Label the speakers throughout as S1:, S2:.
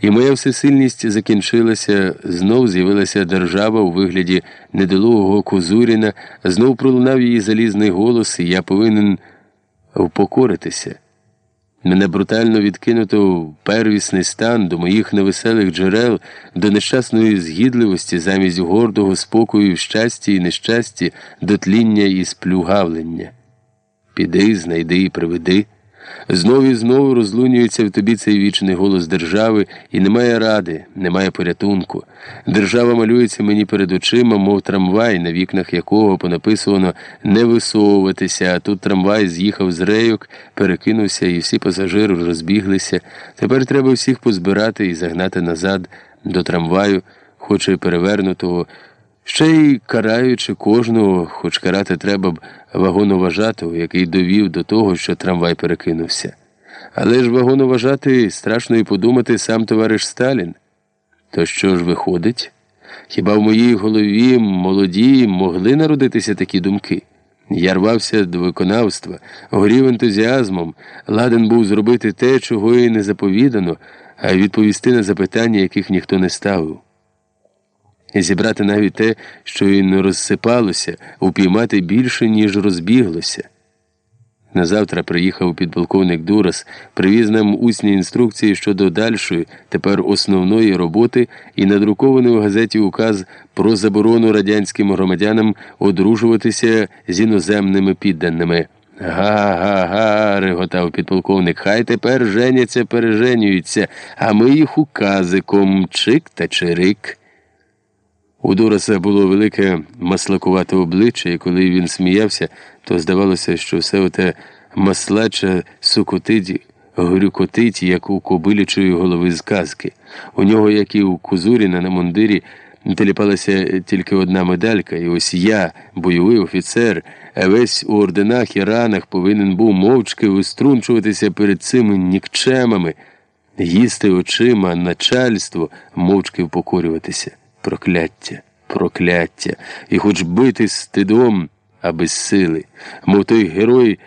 S1: І моя всесильність закінчилася, знов з'явилася держава у вигляді недолугого Кузуріна, знов пролунав її залізний голос, і я повинен впокоритися. Мене брутально відкинуто в первісний стан до моїх невеселих джерел, до нещасної згідливості замість гордого спокою в щасті і нещасті, до тління і сплюгавлення. Піди, знайди і приведи. Знову і знову розлунюється в тобі цей вічний голос держави, і немає ради, немає порятунку. Держава малюється мені перед очима, мов трамвай, на вікнах якого понаписано не висовуватися, а тут трамвай з'їхав з рейок, перекинувся, і всі пасажири розбіглися. Тепер треба всіх позбирати і загнати назад до трамваю, хоч і перевернутого. Ще й караючи кожного, хоч карати треба б вагоноважатого, який довів до того, що трамвай перекинувся. Але ж вагоноважати страшно і подумати сам товариш Сталін. То що ж виходить? Хіба в моїй голові молоді могли народитися такі думки? Я рвався до виконавства, горів ентузіазмом, ладен був зробити те, чого і не заповідано, а відповісти на запитання, яких ніхто не ставив зібрати навіть те, що і не розсипалося, упіймати більше, ніж розбіглося. Назавтра приїхав підполковник Дурас, привіз нам усні інструкції щодо дальшої, тепер основної роботи і надрукований у газеті указ про заборону радянським громадянам одружуватися з іноземними підданими. Га-га-га, реготав підполковник, хай тепер женяться, переженюються, а ми їх указиком чик та чирик. У Дораса було велике маслакувате обличчя, і коли він сміявся, то здавалося, що все оте маслача сукотить, грюкотить, як у кобилячої голови з казки. У нього, як і у Кузуріна на мундирі, теліпалася тільки одна медалька, і ось я, бойовий офіцер, весь у орденах і ранах повинен був мовчки виструнчуватися перед цими нікчемами, їсти очима начальство, мовчки впокорюватися. Прокляття, прокляття, і хоч бити стидом, а без сили, мов той герой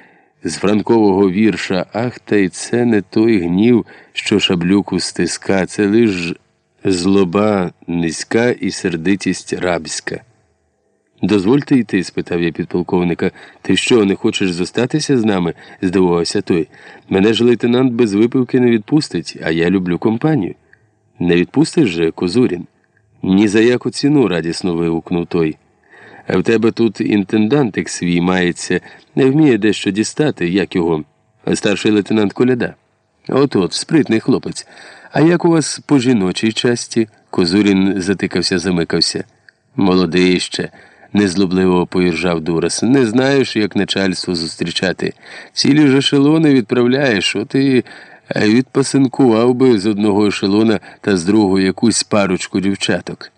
S1: з франкового вірша, ах, та й це не той гнів, що шаблюку стиска, це лиш злоба низька і сердитість рабська. Дозвольте йти? спитав я підполковника. Ти що, не хочеш зостатися з нами? здивувався той. Мене ж лейтенант без випивки не відпустить, а я люблю компанію. Не відпустиш же, Козурін? Ні за яку ціну, радісно вигукнув той. В тебе тут інтендантик свій мається, не вміє дещо дістати, як його, старший лейтенант Коляда. От от, спритний хлопець. А як у вас по жіночій часті? Козурін затикався, замикався. Молодий ще, незлобливо поіржав Дурас. Не знаєш, як начальство зустрічати. Цілі ж ешелони відправляєш, от і відпасинкував би з одного ешелона та з другого якусь парочку дівчаток.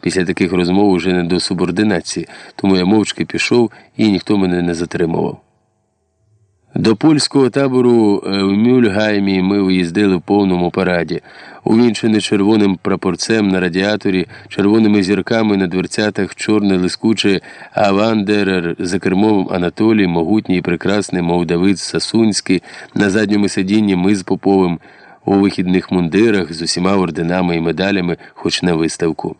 S1: Після таких розмов уже не до субординації, тому я мовчки пішов і ніхто мене не затримував. До польського табору е, в Мюльгаймі ми виїздили в повному параді, увінчений червоним прапорцем на радіаторі, червоними зірками на дверцятах, чорне лискуче Авандерер за кермом Анатолій, могутній і прекрасний, мов Давид Сасунський, на задньому сидінні ми з Поповим, у вихідних мундирах з усіма орденами і медалями, хоч на виставку.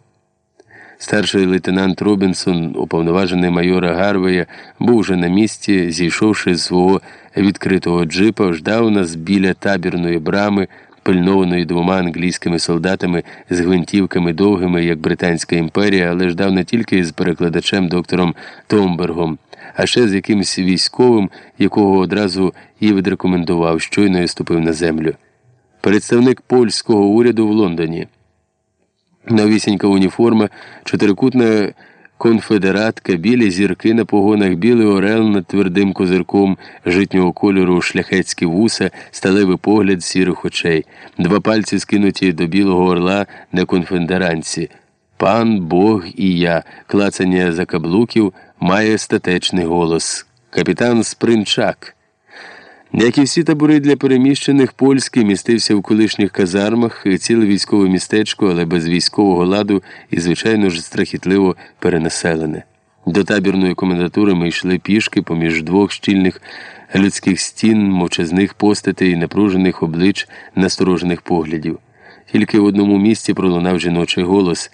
S1: Старший лейтенант Робінсон, уповноважений майора Гарвея, був уже на місці, зійшовши з свого відкритого джипа, ждав нас біля табірної брами, пильнованої двома англійськими солдатами з гвинтівками довгими, як Британська імперія, але ждав не тільки з перекладачем доктором Томбергом, а ще з якимсь військовим, якого одразу і відрекомендував, щойно я ступив на землю. Представник польського уряду в Лондоні. Новісінька уніформа, чотирикутна конфедератка, білі зірки на погонах, білий орел над твердим козирком житнього кольору, шляхетські вуса, сталевий погляд сірих очей, два пальці скинуті до білого орла на конфедеранці. Пан Бог і я, клацання закаблуків, має статечний голос. Капітан Спринчак. Як і всі табори для переміщених, польський містився в колишніх казармах, ціле військове містечко, але без військового ладу і, звичайно ж, страхітливо перенаселене. До табірної комендатури ми йшли пішки поміж двох щільних людських стін, мовчазних постатей, напружених облич, насторожених поглядів. Тільки в одному місці пролунав жіночий голос.